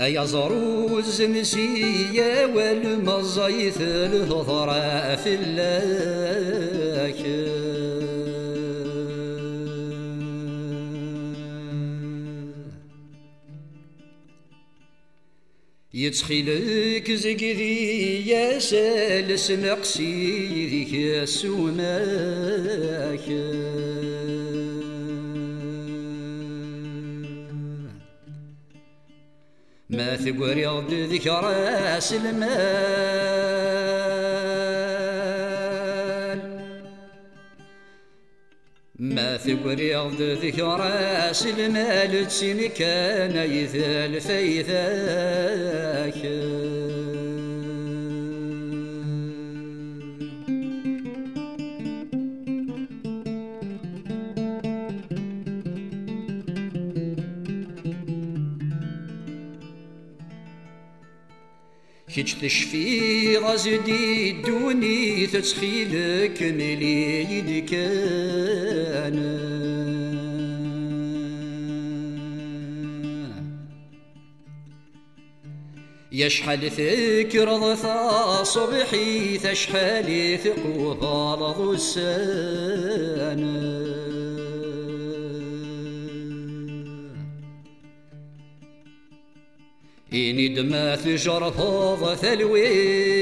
أيا زروز نسية والمزايث الهضراء في اللاك يتخيلك زقذي يا سالس نقسي ذيك السماك ما ثقري غد ذكرى سلمان ما ثقري غد ذكرى سلمان تسين كان يثال فيثاك كيش تشفي غزدي دوني تتخيلك ملي كان يشحال فكر ثا صبحي تشحال ثقوف على إني دما تجر فوض ثلويث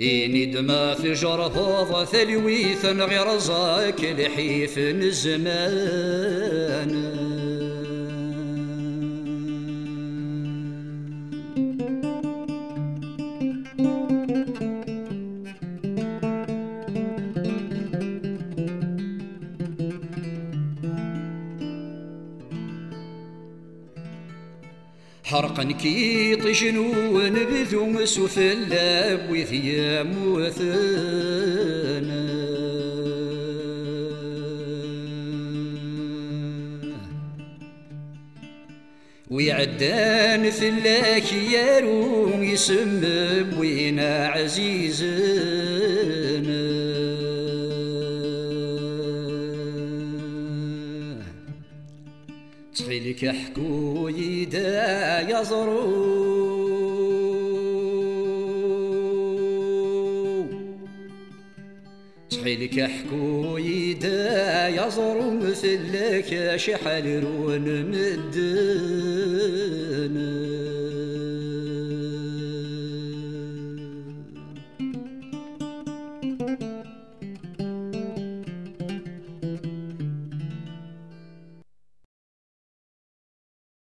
إني دما تجر فوض ثلويث غير زاك لحيف الزمان. حرقا كي طجنون بذو سفلا بوثيا موثنا ويعدان في الله يارو يسم بوينا عزيزنا تخيلك حكو يدا يزرو تخيلك حكو يدا يزرو مثلك شحال رون مدنا